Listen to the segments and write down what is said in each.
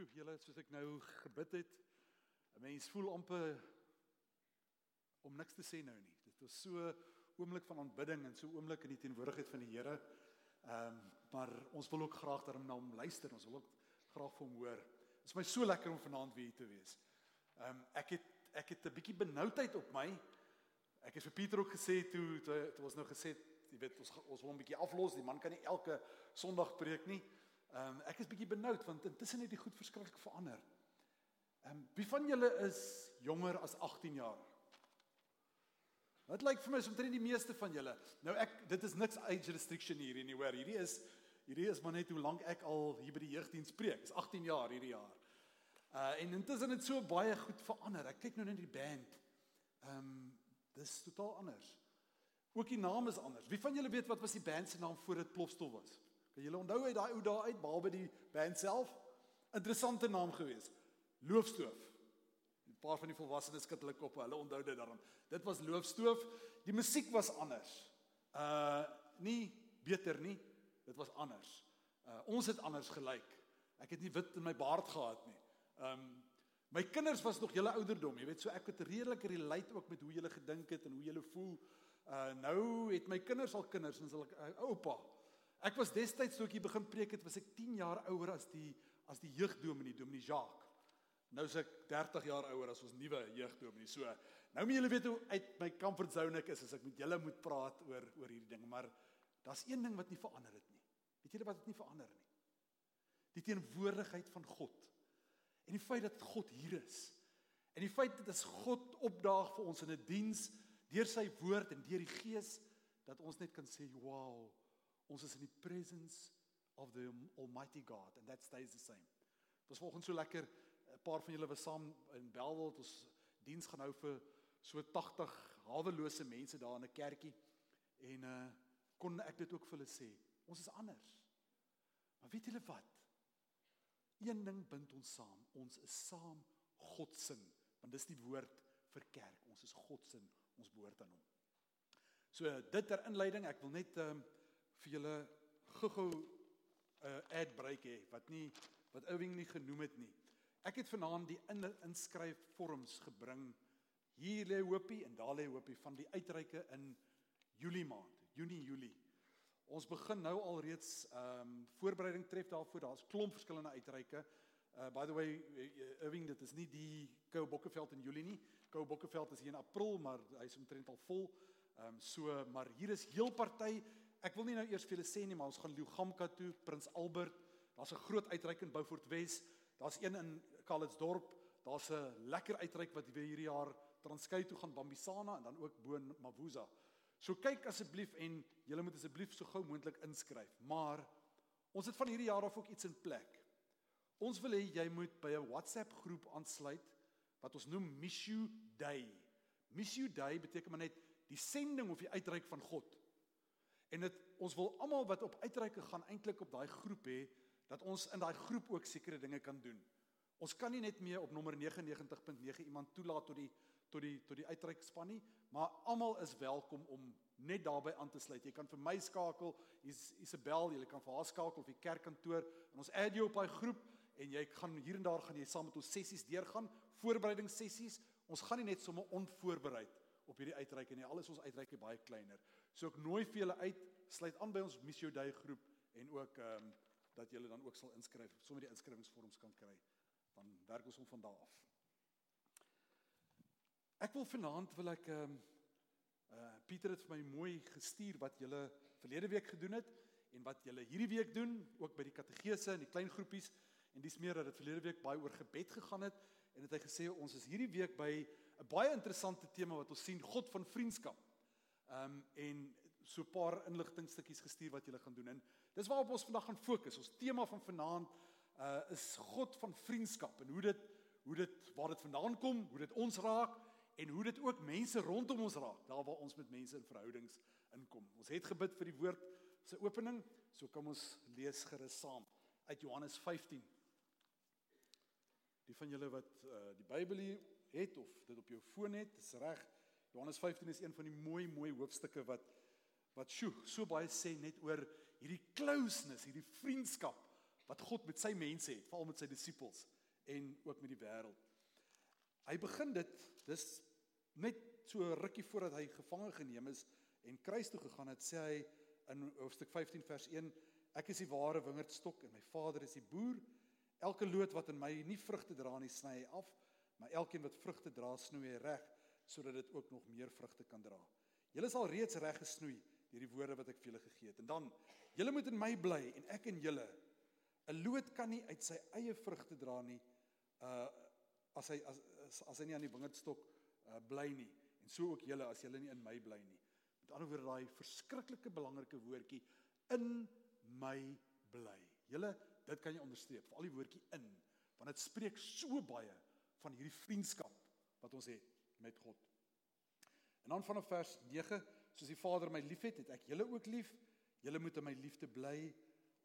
Sjoe, julle soos ek nou gebid het, 'n mens voel amper om niks te sê nou nie. Dit was so oomblik van aanbidding en so oomblik in die teenwoordigheid van die Here. Ehm um, maar ons wil ook graag daarom na hom luister. Ons wil ook graag vir hom hoor. Dit is my so lekker om vanaand weer hier te wees. Ehm um, ek het ek het 'n bietjie benoudheid op my. Ek het vir Pieter ook gesê toe toe, toe ons nou gesê, jy weet ons ons wil hom 'n bietjie aflos. Die man kan nie elke Sondag preek nie. Ehm um, ek is bietjie benoud want intussen het die goed verskriklik verander. Ehm um, wie van julle is jonger as 18 jaar? Wat lyk vir my soms die meeste van julle. Nou ek dit is niks age restriction hier nie hoor. Hierdie is hierdie is maar net hoe lank ek al hier by die jeugdiens preek. Dis 18 jaar hierdie jaar. Uh en intussen het so baie goed verander. Ek kyk nou net die band. Ehm um, dis totaal anders. Ook die naam is anders. Wie van julle weet wat was die band se naam voor dit Plofstof was? Kan julle onthou uit daai ou dae uit behalwe die band self? Interessante naam gewees. Loofstoof. 'n Paar van die volwassenes skud hulle koppe. Hulle onthou dit daarom. Dit was Loofstoof. Die musiek was anders. Uh nie beter nie. Dit was anders. Uh ons het anders gelyk. Ek het nie wit in my baard gehad nie. Um my kinders was nog julle ouderdom. Jy weet so ek het redelik relate ook met hoe julle gedink het en hoe julle voel. Uh nou het my kinders al kinders en hulle uh, oupa. Ek was destyds toe ek hier begin preek het, was ek 10 jaar ouer as die as die jeugdominee Dominee Jacques. Nou is ek 30 jaar ouer as ons nuwe jeugdominee. So, nou moet julle weet hoe uit my comfort zone ek is as ek met julle moet praat oor oor hierdie ding, maar daar's een ding wat nie verander het nie. Weet julle wat het nie verander nie? Die teenwoordigheid van God. En die feit dat God hier is. En die feit dat as God opdaag vir ons in 'n diens deur sy woord en deur die gees dat ons net kan sê, "Wow, Ons is in die presence of the almighty God and that stays the same. Dit was vanoggend so lekker 'n paar van julle was saam in Belwel ons diens gaan hou vir so 80 hawelose mense daar in 'n kerkie en uh kon ek dit ook vir hulle sê. Ons is anders. Maar weet julle wat? Een ding bind ons saam. Ons is saam God se, want dis die woord vir kerk. Ons is God se, ons behoort aan hom. So dit ter inleiding, ek wil net ehm um, vir julle gou-gou 'n uh, eh, ad break hê wat nie wat Owing nie genoem het nie. Ek het vanaand die in, inskryf vorms gebring. Hier lê hoopie en daar lê hoopie van die uitreike in Julie maand, Junie, Julie. Ons begin nou al reeds ehm um, voorbereiding tref daarvoor. Daar's klomp verskillende uitreike. Uh by the way, Owing dit is nie die Kou Bokkeveld in Julie nie. Kou Bokkeveld is hier in April, maar hy's omtrent al vol. Ehm um, so, maar hier is heel party ek wil nie nou eers vir julle sê nie, maar ons gaan Lugamka toe, Prins Albert. Daar's 'n groot uitreik in Beaufort Wes. Daar's een in Calitzdorp. Daar's 'n lekker uitreik wat weer hierdie jaar Transkei toe gaan Bambisana en dan ook bo Mavuza. So kyk asseblief en julle moet asseblief so gou moontlik inskryf. Maar ons het van hierdie jaar af ook iets in plek. Ons wil hê jy moet by 'n WhatsApp groep aansluit wat ons noem Miss You Day. Miss You Day beteken maar net die sending of die uitreik van God. En dit ons wil almal wat op uitreike gaan eintlik op daai groep hê dat ons in daai groep ook sekere dinge kan doen. Ons kan nie net meer op nommer 99.9 iemand toelaat tot die tot die tot die uitreikspan nie, maar almal is welkom om net daarbey aan te sluit. Jy kan vir my skakel, hier's Isabel, jy kan vir haar skakel op die kerkkantoor en ons add jou op daai groep en jy gaan hier en daar gaan jy saam met ons sessies deurgaan, voorbereidingssessies. Ons gaan nie net sommer onvoorbereid op hierdie uitreike nie. Alles ons uitreike baie kleiner. So ek nooi vir julle uit, sluit aan by ons Missio Day groep en ook ehm um, dat julle dan ook sal inskryf, sommer die inskrywingsvorms kan kry. Dan werk ons om van daar af. Ek wil vanaand wil ek ehm um, uh Pieter het vir my mooi gestuur wat julle verlede week gedoen het en wat julle hierdie week doen, ook by die kategese en die klein groepies en dis meer dat dit verlede week baie oor gebed gegaan het en het hy gesê ons is hierdie week by 'n baie interessante tema wat ons sien God van vriendskap. Ehm um, en so 'n paar inligtingstukkies gestuur wat julle gaan doen. En dis waarop ons vandag gaan fokus. Ons tema van vanaand uh is God van vriendskap en hoe dit hoe dit waar dit vandaan kom, hoe dit ons raak en hoe dit ook mense rondom ons raak, daar waar ons met mense in verhoudings inkom. Ons het gebid vir die woord se opening, so kom ons lees gerus saam uit Johannes 15. Die van julle wat uh die Bybel het of dit op jou foon het, is reg. Johannes 15 is een van die mooi mooi hoofstukke wat wat sjo so baie sê net oor hierdie closeness, hierdie vriendskap wat God met sy mense het, veral met sy disippels en ook met die wêreld. Hy begin dit dis net so rukkie voordat hy gevange geneem is en kruis toe gegaan het, sê hy in hoofstuk 15 vers 1: Ek is die ware wingerdstok en my Vader is die boer. Elke loot wat in my nie vrugte dra nie, sny hy af, maar elkeen wat vrugte dra, snoei hy reg sodat dit ook nog meer vrugte kan dra. Julle is al reeds reg gesnoei deur die woorde wat ek vir julle gegee het. En dan, julle moet in my bly en ek in julle. 'n Loot kan nie uit sy eie vrugte dra nie, uh as hy as as, as hy nie aan die wingerdstok uh, bly nie. En so ook julle as julle nie in my bly nie. Met ander woorde daai verskriklike belangrike woordjie in my bly. Julle, dit kan jy onderstreep, veral die woordjie in, want dit spreek so baie van hierdie vriendskap wat ons het met God. En dan vanaf vers 9, soos die Vader my liefhet, het ek julle ook lief. Julle moet in my liefde bly.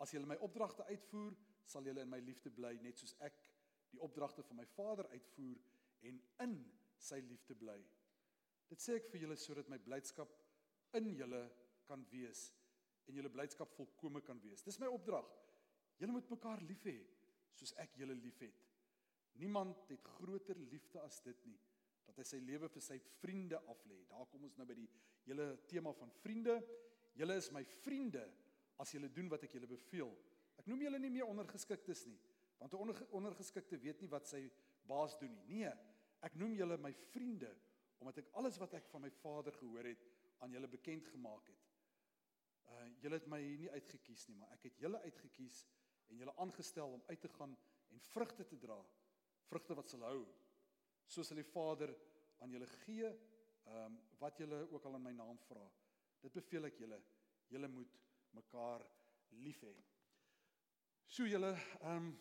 As julle my opdragte uitvoer, sal julle in my liefde bly, net soos ek die opdragte van my Vader uitvoer en in sy liefde bly. Dit sê ek vir julle sodat my blydskap in julle kan wees en julle blydskap volkome kan wees. Dis my opdrag. Julle moet mekaar lief hê soos ek julle liefhet. Niemand het groter liefde as dit nie dat hy sy lewe vir sy vriende aflê. Daar kom ons nou by die hele tema van vriende. Julle is my vriende as julle doen wat ek julle beveel. Ek noem julle nie meer ondergeskiktes nie, want 'n ondergeskikte weet nie wat sy baas doen nie. Nee, ek noem julle my vriende omdat ek alles wat ek van my Vader gehoor het aan julle bekend gemaak het. Uh julle het my nie uitget kies nie, maar ek het julle uitget kies en julle aangestel om uit te gaan en vrugte te dra, vrugte wat sal hou. Soos hulle die Vader aan julle gee, ehm um, wat julle ook al in my naam vra. Dit beveel ek julle, julle moet mekaar lief hê. So julle ehm um,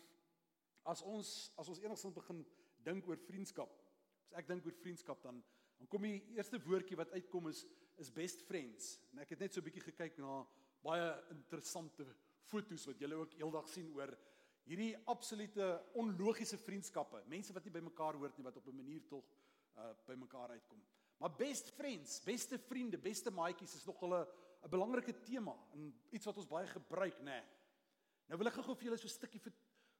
as ons as ons enigsins begin dink oor vriendskap. As ek dink oor vriendskap dan dan kom die eerste woordjie wat uitkom is is best friends. En ek het net so 'n bietjie gekyk na baie interessante fotos wat julle ook eendag sien oor hierdie absolute onlogiese vriendskappe. Mense wat nie by mekaar hoort nie wat op 'n manier tog uh by mekaar uitkom. Maar best friends, beste vriende, beste maatjies is nog 'n 'n belangrike tema en iets wat ons baie gebruik, nê. Nee. Nou wil ek gou vir julle so 'n stukkie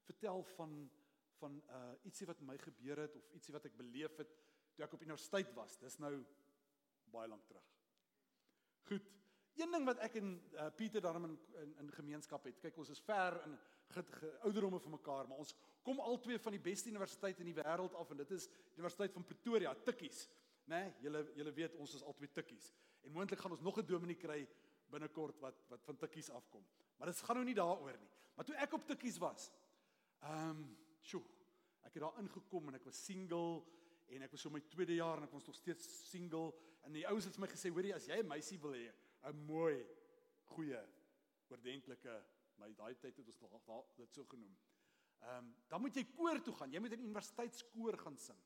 vertel van van uh ietsie wat my gebeur het of ietsie wat ek beleef het toe ek op universiteit was. Dis nou baie lank terug. Goed. Een ding wat ek en uh, Pieter daarom in, in in gemeenskap het. Kyk, ons is ver in ouderdomme van mekaar, maar ons kom al twee van die beste universiteite in die wêreld af en dit is Universiteit van Pretoria, Tikkies. Né? Nee, julle julle weet ons is albei Tikkies. En moontlik gaan ons nog 'n dominee kry binnekort wat wat van Tikkies afkom. Maar dit gaan nou nie daaroor nie. Maar toe ek op Tikkies was, ehm, um, sjoe, ek het daar ingekom en ek was single en ek was so my tweede jaar en ek was nog steeds single en die ouens het vir my gesê hoorie as jy 'n meisie wil hê 'n mooi goeie oordentlike my daai tyd het ons daar dit so genoem. Ehm um, dan moet jy koor toe gaan. Jy moet in universiteitskoor gaan sing.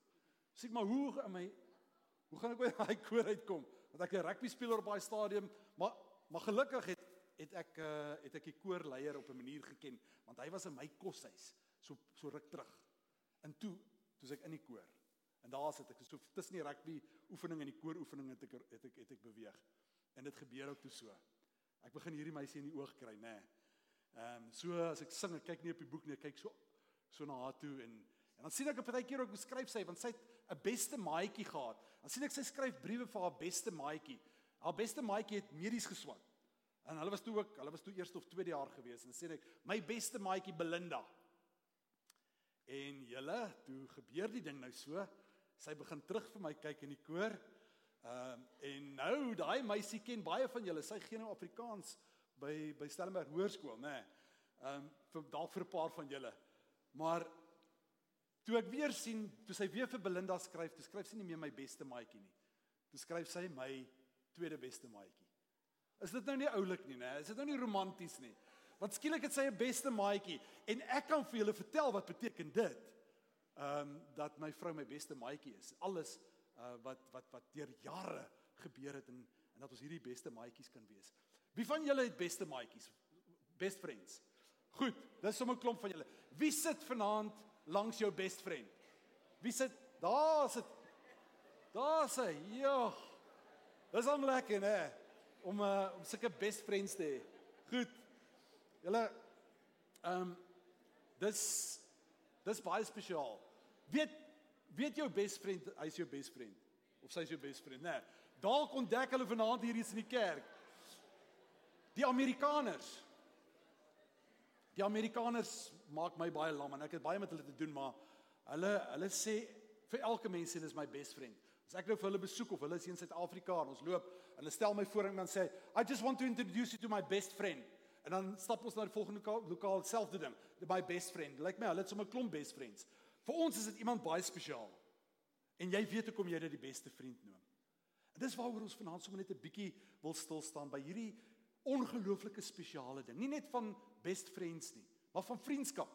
Sê ek maar hoe in my hoe gaan ek by daai koor uitkom? Want ek 'n rugby speler op daai stadium, maar maar gelukkig het het ek uh, het ek die koorleier op 'n manier geken want hy was in my koshuis so so ruk terug. En toe toe ek in die koor. En daar sit ek so tussen die rugby oefening en die koor oefening het ek het ek het ek beweeg. En dit gebeur ook toe so. Ek begin hierdie meisie in die oog kry, nê. Ehm um, so as ek sing, ek kyk nie op die boek nie, ek kyk so so na haar toe en en dan sien ek op 'n keer ook beskryf sy want sy het 'n beste maatjie gehad. Dan sien ek sy skryf briewe vir haar beste maatjie. Haar beste maatjie het medies geswat. En hulle was toe ook, hulle was toe eerste of tweede jaar gewees en sê ek, my beste maatjie Belinda. En julle, toe gebeur die ding nou so, sy begin terug vir my kyk in die koor. Ehm um, en nou daai meisie ken baie van julle. Sy gee nou Afrikaans by by Stellenberg Hoërskool, nê. Nee. Ehm um, vir dalk vir 'n paar van julle. Maar toe ek weer sien, toe sy weer vir Belinda skryf, toe skryf sy nie meer my beste maatjie nie. Toe skryf sy my tweede beste maatjie. Is dit nou nie oulik nie, nê? Is dit nou nie romanties nie? Want skielik het sy 'n beste maatjie en ek kan vir julle vertel wat beteken dit ehm um, dat my vrou my beste maatjie is. Alles uh wat wat wat deur jare gebeur het en en dat ons hierdie beste maatjies kan wees. Wie van julle het beste maatjies? Best friends. Goed, dis sommer 'n klomp van julle. Wie sit vanaand langs jou best friend? Wie sit? Daar sit. Daar sê, "Ja. Dis om lekker, hè, om uh om sulke best friends te hê." Goed. Julle ehm um, Dis dis baie spesiaal. Weet weet jou best friend, hy's jou best friend of sy's jou best friend, né? Nee, dalk ontdek hulle vanaand hier iets in die kerk. Die Amerikaners. Die Amerikaners maak my baie lam en ek het baie met hulle te doen, maar hulle hulle sê vir elke mens sê dis my best friend. As ek nou vir hulle besoek of hulle is in Suid-Afrika en ons loop en hulle stel my voor en dan sê I just want to introduce you to my best friend. En dan stap ons na die volgende lokaal selfde ding, my best friend. Lyk like my hulle het sommer 'n klomp best friends. Vir ons is dit iemand baie spesiaal. En jy weet hoekom jy dit die beste vriend noem. En dis waaroor ons vanaand sommer net 'n bietjie wil stil staan by hierdie ongelooflike spesiale ding. Nie net van best friends nie, maar van vriendskap.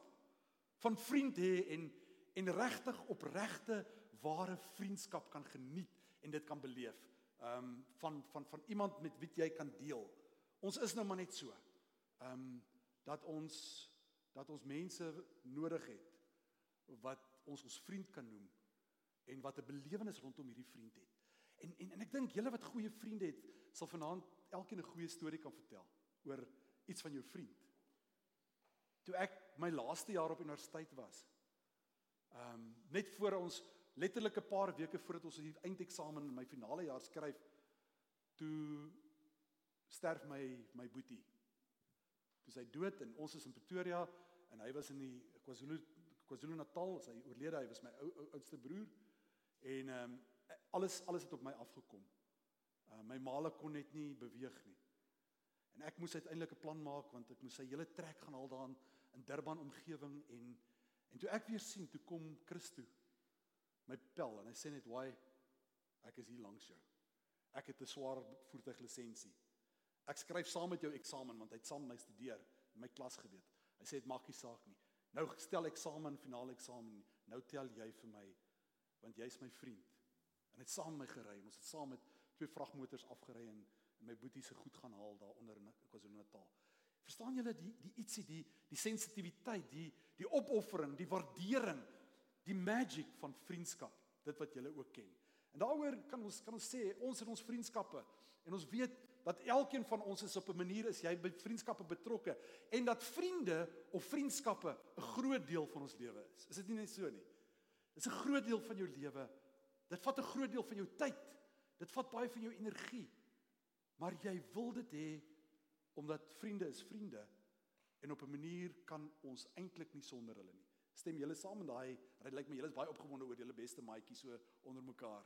Van vriend hê en en regtig opregte ware vriendskap kan geniet en dit kan beleef. Ehm um, van van van iemand met wie jy kan deel. Ons is nou maar net so. Ehm um, dat ons dat ons mense nodig het wat ons ons vriend kan noem en wat 'n belewenis rondom hierdie vriend het. En en en ek dink julle wat goeie vriende het, sal vanaand elkeen 'n goeie storie kan vertel oor iets van jou vriend. Toe ek my laaste jaar op universiteit was, ehm um, net voor ons letterlik 'n paar weke voordat ons hier eindeksamen in my finale jaar skryf, toe sterf my my boetie. Toe sy dood en ons is in Pretoria en hy was in die KwaZulu KwaZulu-Natal, sy oorlede, hy was my ou oudste broer. En ehm um, alles alles het op my afgekom. Uh, my maale kon net nie beweeg nie. En ek moes uiteindelik 'n plan maak want ek moes sy hele trek gaan haal daan in Durban omgewing en en toe ek weer sien toe kom Christo my pel en hy sê net why ek is hier langs jou. Ek het 'n swaar voertuiglisensie. Ek skryf saam met jou eksamen want hy het saam met my studeer in my klas geweet. Hy sê dit maak nie saak nie. Nou stel eksamen, finale eksamen, nou tel jy vir my want jy's my vriend. En het saam my gery ons het saam met twee vragmotors afgery en, en my boetie se goed gaan haal daar onder in KwaZulu-Natal. Verstaan julle die die ietsie die die sensitiwiteit, die die opoffering, die waardering, die magic van vriendskap, dit wat julle ook ken. En daaroor kan ons kan ons sê ons in ons vriendskappe en ons weet dat elkeen van ons is op 'n manier is jy by vriendskappe betrokke en dat vriende of vriendskappe 'n groot deel van ons lewe is. Is dit nie net so nie? Dit is 'n groot deel van jou lewe. Dit vat 'n groot deel van jou tyd. Dit vat baie van jou energie. Maar jy wil dit hê omdat vriende is vriende en op 'n manier kan ons eintlik nie sonder hulle nie. Stem julle saam in daai? Dit lyk my julle is baie opgewonde oor julle beste maatjie so onder mekaar.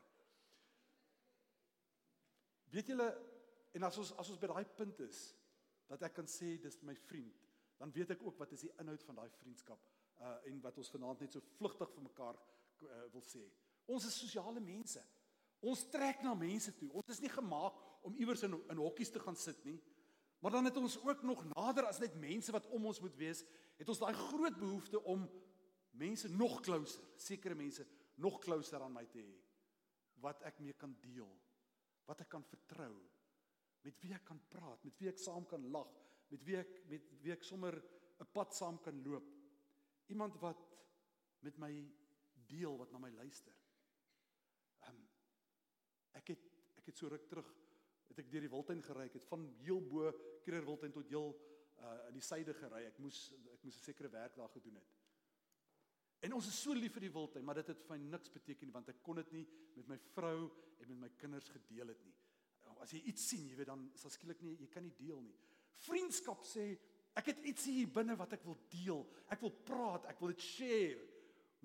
Weet julle en as ons as ons by daai punt is dat ek kan sê dis my vriend, dan weet ek ook wat is die inhoud van daai vriendskap uh en wat ons vanaand net so vlugtig vir mekaar uh, wil sê. Ons is sosiale mense. Ons trek na mense toe. Ons is nie gemaak om iewers in in hokkies te gaan sit nie. Maar dan het ons ook nog nader as net mense wat om ons moet wees, het ons daai groot behoefte om mense nog closer, sekere mense nog closer aan my te hê wat ek mee kan deel, wat ek kan vertrou, met wie ek kan praat, met wie ek saam kan lag, met wie ek met wie ek sommer 'n pad saam kan loop. Iemand wat met my deel, wat na my luister. Um, ek het ek het so ruk terug het ek deur die Wildtuin gery. Ek het van heel bo Kreer Wildtuin tot heel uh in die suide gery. Ek moes ek moes 'n sekere werk daar gedoen het. En ons is so lief vir die Wildtuin, maar dit het vir niks beteken nie want ek kon dit nie met my vrou en met my kinders gedeel het nie. As jy iets sien, jy weet dan dit skielik nie jy kan nie deel nie. Vriendskap sê ek het iets hier binne wat ek wil deel. Ek wil praat, ek wil dit share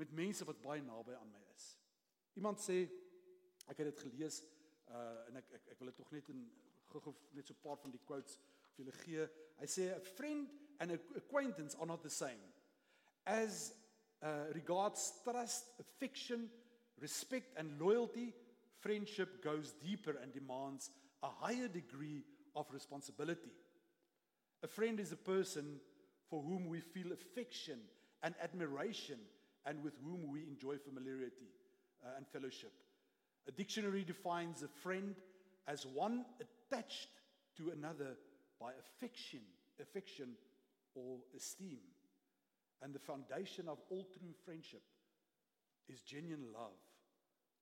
met mense wat baie naby aan my is. Iemand sê ek het dit gelees uh en ek ek ek wil dit tog net in gou net so 'n paar van die quotes vir julle gee. Hy sê a friend and a acquaintance are not the same. As uh regards trust, affection, respect and loyalty, friendship goes deeper and demands a higher degree of responsibility. A friend is a person for whom we feel affection and admiration and with whom we enjoy familiarity uh, and fellowship. A dictionary defines a friend as one attached to another by affection, affection or esteem. And the foundation of all true friendship is genuine love,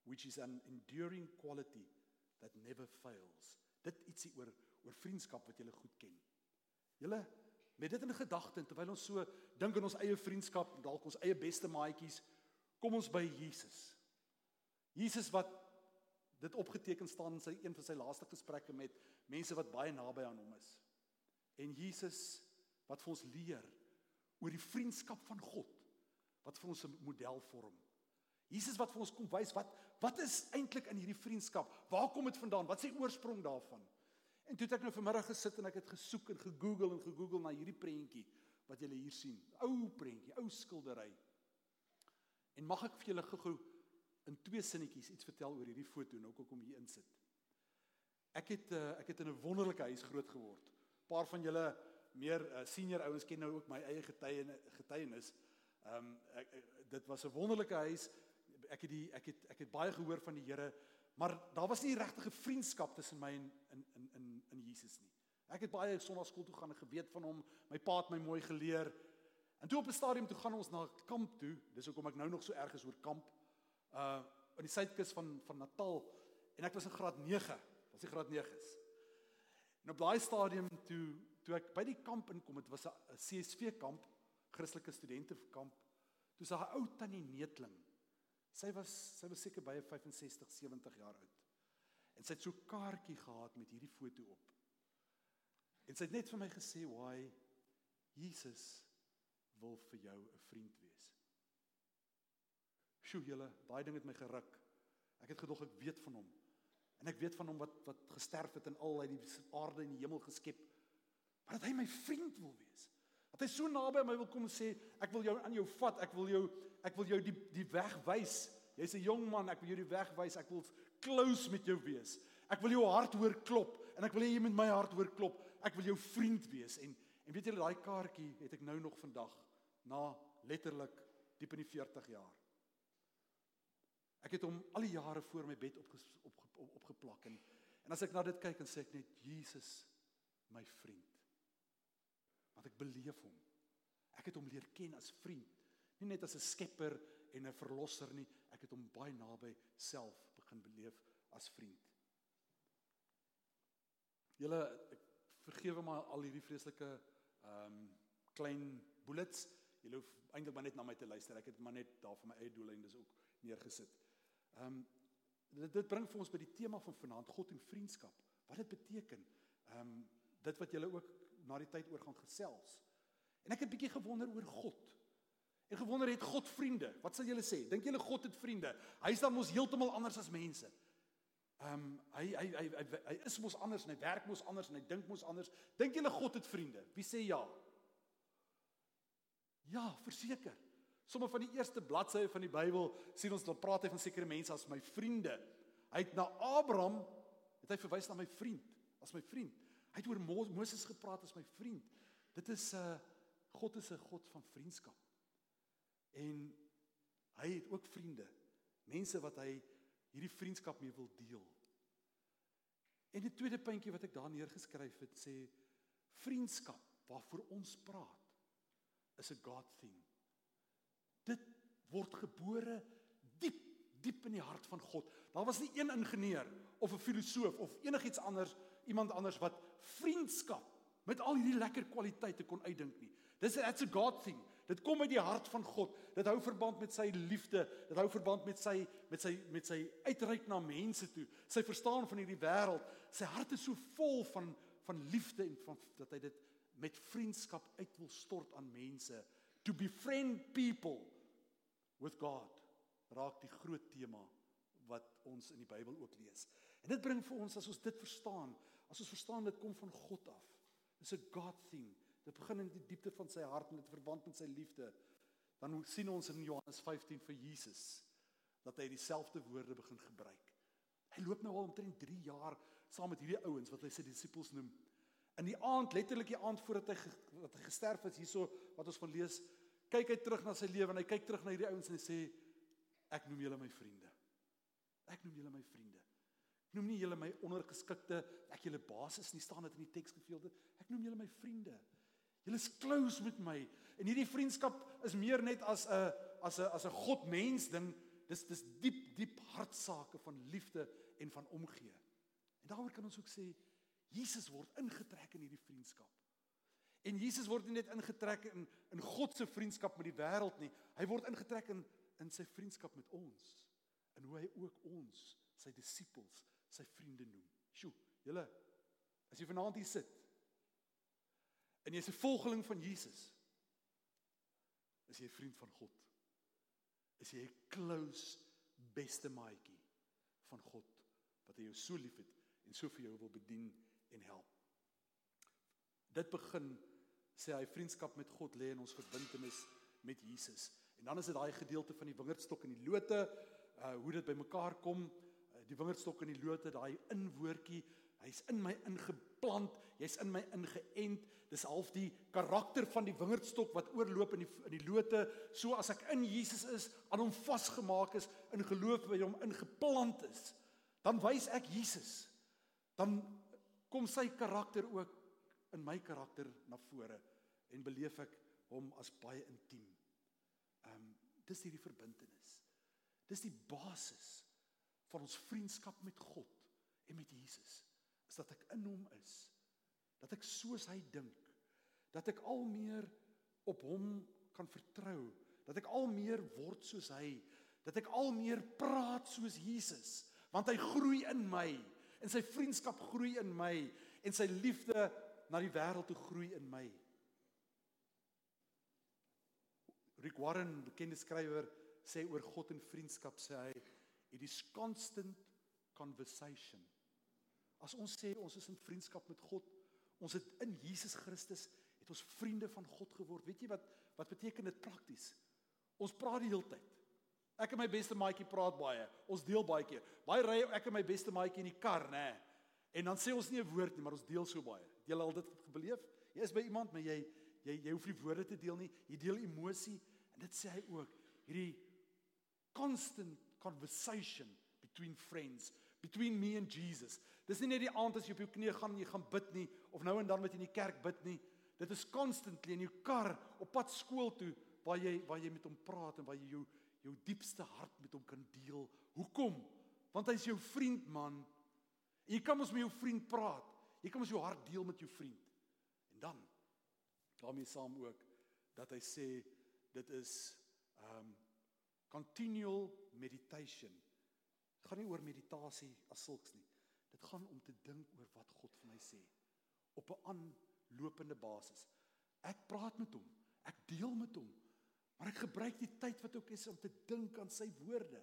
which is an enduring quality that never fails. Dit ietsie oor oor vriendskap wat jy goed ken. Julle met dit in gedagte terwyl ons so dink aan ons eie vriendskap, dalk ons eie beste maatjies, kom ons by Jesus. Jesus wat dit opgeteken staan in sy een van sy laaste gesprekke met mense wat baie naby aan hom is. En Jesus wat vir ons leer oor die vriendskap van God wat vir ons 'n model vorm. Jesus wat vir ons kom wys wat wat is eintlik in hierdie vriendskap? Waar kom dit vandaan? Wat is die oorsprong daarvan? En toe het ek nou vanmiddag gesit en ek het gesoek en gegoogel en gegoogel na hierdie prentjie wat julle hier sien. Ou prentjie, ou skildery. En mag ek vir julle gou-gou in twee sinnetjies iets vertel oor hierdie foto nou kom hier insit. Ek het uh, ek het in 'n wonderlike huis groot geword. 'n Paar van julle meer uh, senior ouens ken nou ook my eie getuienis getuienis. Ehm um, ek, dit was 'n wonderlike huis. Ek het die ek het ek het baie gehoor van die Here, maar daar was nie regtig 'n vriendskap tussen my en in in in in Jesus nie. Ek het baie sonnaarskool toe gaan en geweet van hom. My pa het my mooi geleer. En toe op 'n stadium toe gaan ons na kamp toe. Dis hoekom ek nou nog so erg is oor kamp. Uh in die suidkus van van Natal en ek was in graad 9. Was ek graad 9 is. En op daai stadium toe toe ek by die kamp inkom, dit was 'n CSV kamp, Christelike studente kamp. Toe sa 'n ou tannie Netling. Sy was sy was seker by 65, 70 jaar oud. En sy het so 'n kaartjie gehad met hierdie foto op. En sy het net vir my gesê, "Why Jesus wil vir jou 'n vriend wees." Sjoe julle, daai ding het my geruk. Ek het gedog ek weet van hom. En ek weet van hom wat wat gesterf het en al uit die aarde en die hemel geskep. Maar dat hy my vriend wil wees. Dat hy so naby my wil kom en sê ek wil jou aan jou vat, ek wil jou ek wil jou die die weg wys. Jy's 'n jong man, ek wil jou die weg wys. Ek wil close met jou wees. Ek wil jou hart hoor klop en ek wil hê jy moet my hart hoor klop. Ek wil jou vriend wees en en weet julle daai kaartjie het ek nou nog vandag na letterlik diep in die 40 jaar. Ek het hom al die jare voor my bed op op op opgeplak en en as ek na dit kyk en sê ek net Jesus my vriend. Want ek beleef hom. Ek het hom leer ken as vriend, nie net as 'n skepper en 'n verlosser nie, ek het hom baie naby self begin beleef as vriend. Julle ek vergewe maar al hierdie vreeslike ehm um, klein bullets. Julle hoef eintlik maar net na my te luister. Ek het maar net daar vir my eie doeleindes ook neergesit. Ehm um, dit, dit bring vir ons by die tema van vanaand God en vriendskap. Wat dit beteken. Ehm um, dit wat julle ook na die tyd oor gaan gesels. En ek het 'n bietjie gewonder oor God. En gewonder het God vriende? Wat sal julle sê? Dink julle God het vriende? Hy's dan mos heeltemal anders as mense. Ehm um, hy, hy hy hy hy is mos anders en hy werk mos anders en hy dink mos anders. Dink julle God het vriende? Wie sê ja? Ja, verseker. Sommige van die eerste bladsye van die Bybel sien ons dan praat hy van sekere mense as my vriende. Hy het na Abraham het hy verwys na my vriend, as my vriend. Hy het oor Moses gepraat as my vriend. Dit is 'n uh, God is 'n God van vriendskap. En hy het ook vriende, mense wat hy hierdie vriendskap mee wil deel. En die tweede puntjie wat ek daar neergeskryf het sê vriendskap waarvoor ons praat is 'n God thing. Dit word gebore diep diep in die hart van God. Daar was nie een ingenieur of 'n filosoof of enigiets anders iemand anders wat vriendskap met al hierdie lekker kwaliteite kon uitdink nie. Dis that's a God thing. Dit kom uit die hart van God. Dit hou verband met sy liefde. Dit hou verband met sy met sy met sy uitreik na mense toe. Sy verstaan van hierdie wêreld. Sy hart is so vol van van liefde en van dat hy dit met vriendskap uit wil stort aan mense to befriend people with God raak die groot tema wat ons in die Bybel ook lees. En dit bring vir ons as ons dit verstaan, as ons verstaan dit kom van God af. Dis 'n God thing. Dit begin in die diepte van sy hart en dit verband met sy liefde. Dan sien ons in Johannes 15 vir Jesus dat hy dieselfde woorde begin gebruik. Hy loop nou al omtrent 3 jaar saam met hierdie ouens wat hy sy disippels noem. In die aand, letterlik die aand voordat hy wat hy gesterf het, hierso wat ons van lees, kyk hy terug na sy lewe en hy kyk terug na hierdie ouens en hy sê ek noem julle my vriende. Ek noem julle my vriende. Ek noem nie julle my ondergeskikte, ek julle basis nie staan dit in die teksgedeelte. Ek noem julle my vriende. Julle is close met my en hierdie vriendskap is meer net as 'n as 'n as 'n God mens ding. Dis dis diep diep hartsake van liefde en van omgee. En daaroor kan ons ook sê Jesus word ingetrek in hierdie vriendskap. En Jesus word nie net ingetrek in in God se vriendskap met die wêreld nie. Hy word ingetrek in in sy vriendskap met ons. En hoe hy ook ons, sy disippels, sy vriende noem. Sjoe, julle as jy vanaand hier sit en jy's 'n volgeling van Jesus, is jy 'n vriend van God. Is jy 'n close beste maatjie van God wat hy jou so liefhet en so vir jou wil bedien en help. Dit begin sê hy vriendskap met God lê in ons verbintenis met Jesus. En dan is dit daai gedeelte van die wingerdstok en die lote, uh hoe dit bymekaar kom, uh, die wingerdstok en die lote, daai inwoordjie, hy's in my ingeplant, jy's in my ingeënt. Dis half die karakter van die wingerdstok wat oorloop in die in die lote, so as ek in Jesus is, aan hom vasgemaak is, in geloof by hom ingeplant is, dan wys ek Jesus. Dan kom sy karakter ook in my karakter na vore en beleef ek hom as baie intiem. Ehm um, dis hierdie verbintenis. Dis die basis van ons vriendskap met God en met Jesus. Is dat ek in hom is. Dat ek soos hy dink. Dat ek al meer op hom kan vertrou. Dat ek al meer word soos hy. Dat ek al meer praat soos Jesus, want hy groei in my en sy vriendskap groei in my en sy liefde na die wêreld toe groei in my. Rick Warren, bekende skrywer, sê oor God en vriendskap sê hy it is constant conversation. As ons sê ons is in vriendskap met God, ons het in Jesus Christus het ons vriende van God geword. Weet jy wat wat beteken dit prakties? Ons praat die hele tyd. Ek en my beste maatjie praat baie. Ons deel baie keer. Baie ry ek en my beste maatjie in die kar, nê. En dan sê ons nie 'n woord nie, maar ons deel so baie. Jy al dit beleef? Jy is by iemand, maar jy jy jy hoef nie woorde te deel nie. Jy deel emosie en dit sê hy ook. Hierdie constant conversation between friends, between me and Jesus. Dis nie net die aand as jy op jou knieë gaan en jy gaan bid nie of nou en dan met in die kerk bid nie. Dit is constantly in jou kar op pad skool toe waar jy waar jy met hom praat en waar jy jou jou diepste hart met hom kan deel. Hoekom? Want hy's jou vriend man. En jy kan mos met jou vriend praat. Jy kan mos jou hart deel met jou vriend. En dan daarmee saam ook dat hy sê dit is um continual meditation. Dit gaan nie oor meditasie as sulks nie. Dit gaan om te dink oor wat God vir my sê op 'n aanlopende basis. Ek praat met hom. Ek deel met hom. Maar ek gebruik die tyd wat ook is om te dink aan sy woorde.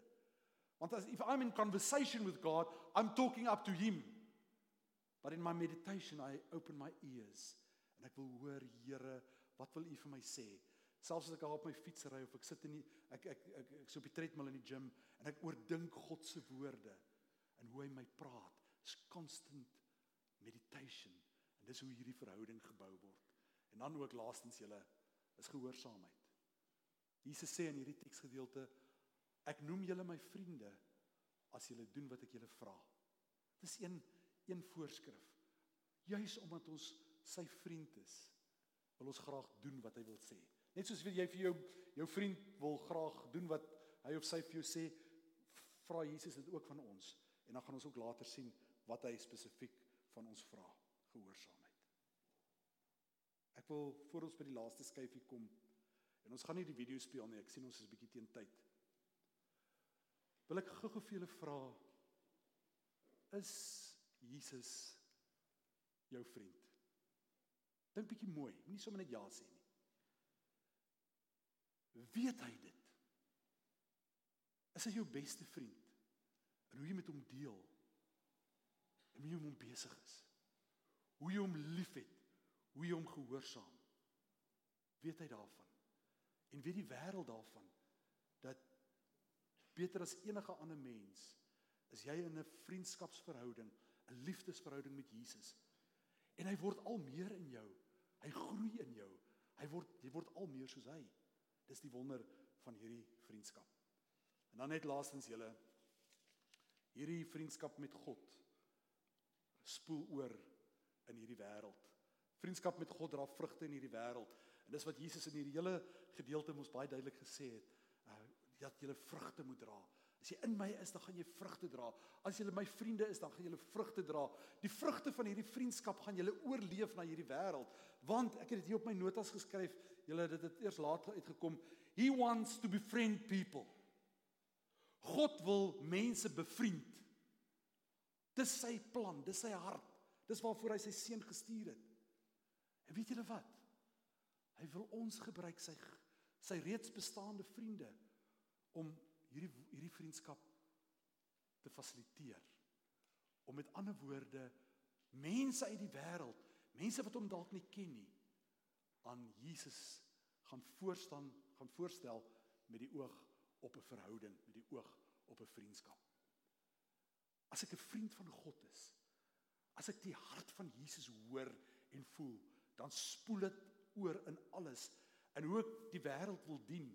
Want as if I'm in conversation with God, I'm talking up to him. But in my meditation I open my ears en ek wil hoor Here, wat wil U vir my sê? Selfs as ek op my fiets ry of ek sit in die ek ek ek, ek, ek so op die treadmill in die gym en ek oordink God se woorde en hoe hy my praat. It's constant meditation. En dis hoe hierdie verhouding gebou word. En dan ook laastens julle is gehoorsaamheid. Jesus sê in hierdie teksgedeelte ek noem julle my vriende as julle doen wat ek julle vra. Dis een een voorskrif. Juis omdat ons sy vriend is, wil ons graag doen wat hy wil sê. Net soos jy vir jou jou vriend wil graag doen wat hy of sy vir jou sê, vra Jesus dit ook van ons. En dan gaan ons ook later sien wat hy spesifiek van ons vra, gehoorsaamheid. Ek wil voor ons by die laaste skyfie kom en ons gaan nie die video speel nie. Ek sien ons is bietjie teen tyd. Wil ek gou-gou vir julle vra is Jesus jou vriend? Dink bietjie mooi, moenie sommer net ja sê nie. Weet hy dit? Is hy jou beste vriend? En hoe jy met hom deel? En hoe jy hom besig is? Hoe jy hom liefhet? Hoe jy hom gehoorsaam? Weet hy daarvan? En weet die wêreld daarvan dat beter as enige ander mens is jy in 'n vriendskapsverhouding, 'n liefdesverhouding met Jesus. En hy word al meer in jou. Hy groei in jou. Hy word jy word al meer soos hy. Dis die wonder van hierdie vriendskap. En dan net laastens julle hierdie vriendskap met God spoel oor in hierdie wêreld. Vriendskap met God dra vrugte in hierdie wêreld. En dis wat Jesus in hierdie hele gedeelte ons baie duidelik gesê het, uh, dat jy vrugte moet dra As jy in my is, dan gaan jy vrugte dra. As jy my vriende is, dan gaan jy vrugte dra. Die vrugte van hierdie vriendskap gaan julle oorleef na hierdie wêreld. Want ek het dit hier op my notas geskryf. Julle dit het eers laat uitgekom. He wants to befriend people. God wil mense bevriend. Dis sy plan, dis sy hart. Dis waarvoor hy sy seun gestuur het. En weet julle wat? Hy wil ons gebruik sy sy reeds bestaande vriende om hierdie hierdie vriendskap te fasiliteer. Om met ander woorde mense uit die wêreld, mense wat hom dalk nie ken nie, aan Jesus gaan voorstaan, gaan voorstel met die oog op 'n verhouding, met die oog op 'n vriendskap. As ek 'n vriend van God is, as ek die hart van Jesus hoor en voel, dan spoel dit oor in alles en hoe ek die wêreld wil dien.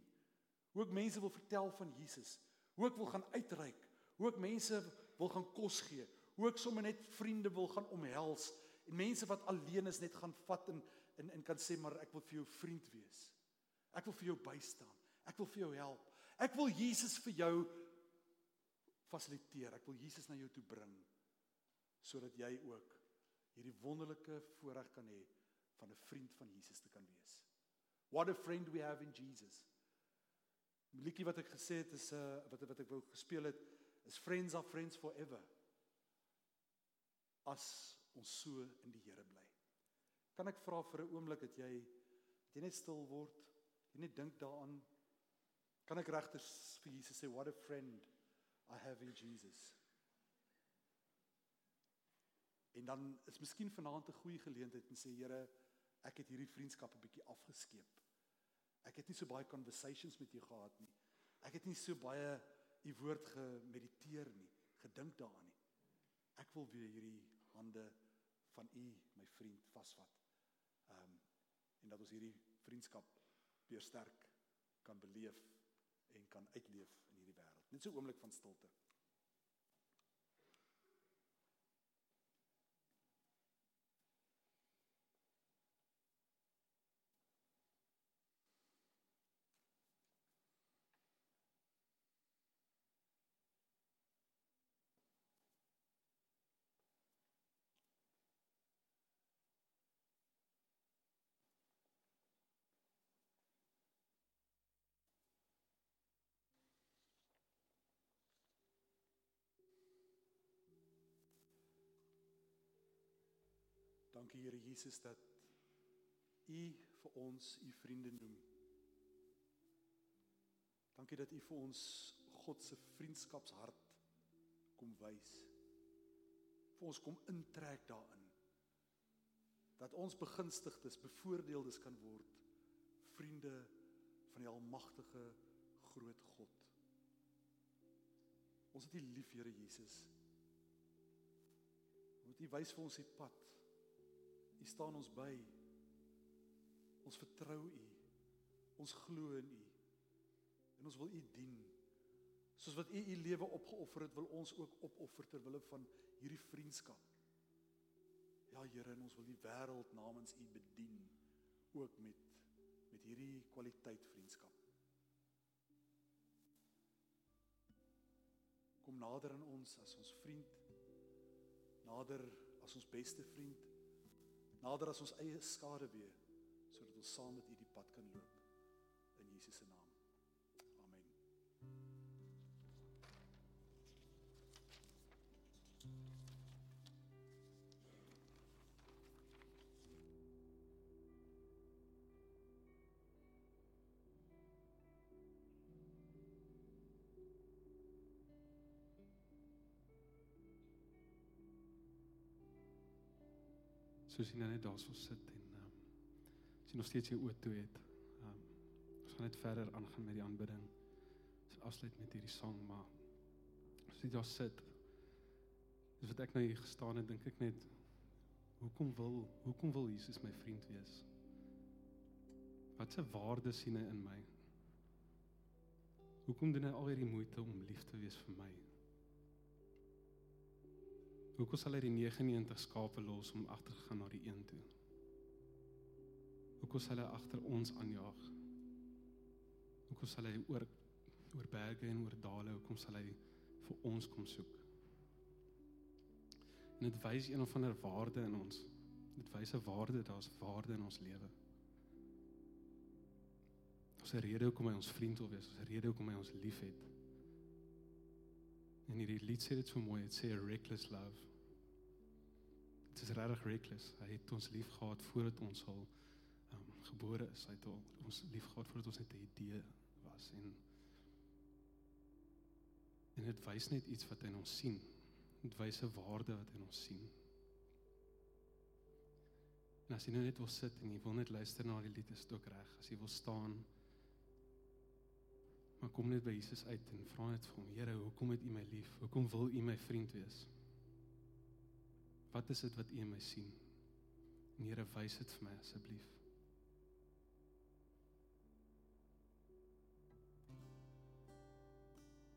Hoe ek mense wil vertel van Jesus, hoe ek wil gaan uitreik, hoe ek mense wil gaan kos gee, hoe ek sommer net vriende wil gaan omhels en mense wat alleen is net gaan vat en en en kan sê maar ek wil vir jou vriend wees. Ek wil vir jou bystaan. Ek wil vir jou help. Ek wil Jesus vir jou fasiliteer. Ek wil Jesus na jou toe bring sodat jy ook hierdie wonderlike voorreg kan hê van 'n vriend van Jesus te kan wees. What a friend we have in Jesus. Die liedjie wat ek gesê het is 'n uh, wat wat ek wou gespeel het is friends are friends forever. As ons so in die Here bly. Kan ek vra vir 'n oomblik dat jy dat jy net stil word, jy net dink daaraan. Kan ek regtig vir Jesus sê what a friend I have in Jesus. En dan is miskien vanaand 'n goeie geleentheid om sê Here, ek het hierdie vriendskap 'n bietjie afgeskeep. Ek het nie so baie conversations met u gehad nie. Ek het nie so baie u woord gemediteer nie, gedink daaraan nie. Ek wil weer hierdie hande van u, my vriend, vasvat. Ehm um, en dat ons hierdie vriendskap weer sterk kan beleef en kan uitleef Net so 'n oomblik van stilte. Dankie Here Jesus dat U vir ons U vriende noem. Dankie dat U vir ons God se vriendskapshart kom wys. Vir ons kom intrek daarin. Dat ons begunstigdes, bevoordeeldes kan word, vriende van die almagtige groot God. Ons het U lief, Here Jesus. Want U wys vir ons die pad. U staan ons by. Ons vertrou U. Ons glo in U. En ons wil U dien. Soos wat U U lewe opgeoffer het, wil ons ook opoffer ter wille van hierdie vriendskap. Ja Here, en ons wil die wêreld namens U bedien ook met met hierdie kwaliteit vriendskap. Kom nader aan ons as ons vriend. Nader as ons beste vriend nader as ons eie skade weer sodat ons saam met U die pad kan loop in Jesus se naam. Soos jy nou net daarso sit en ehm um, sien nog steeds jou oë toe het. Ehm um, ons gaan net verder aangaan met die aanbidding. Ons afsluit met hierdie sang, maar as jy daar sit, dis wat ek nou hier gestaan het, dink ek net hoekom wil hoekom wil Jesus my vriend wees? Wat 'n waarde sien hy in my? Hoekom doen hy al hierdie moeite om lief te wees vir my? Hoekom sal hy die 99 skape los om agter te gaan na die een toe? Hoekom sal hy agter ons aanjaag? Hoekom sal hy oor oor berge en oor dale, hoekom sal hy vir ons kom soek? En dit wys een of ander waarde in ons. Dit wys 'n waarde, daar's waarde in ons lewe. 'n rede hoekom hy ons vriend wil wees, 'n rede hoekom hy ons liefhet. En hierdie lied sê dit so mooi, dit sê a reckless love. Dit is regtig reckless. Hy het ons lief gehad voordat ons al um, gebore is. Hy het ons lief gehad voordat ons net 'n idee was en en dit wys net iets wat hy in ons sien. Dit wys 'n waarde wat hy in ons sien. En as jy nou net wil sit en jy wil net luister na die lied, is dit ook reg. As jy wil staan, maar kom net by Jesus uit en vra net vir hom, Here, hoekom het U my lief? Hoekom wil U my vriend wees? Wat is dit wat U in my sien? En Here, wys dit vir my asseblief.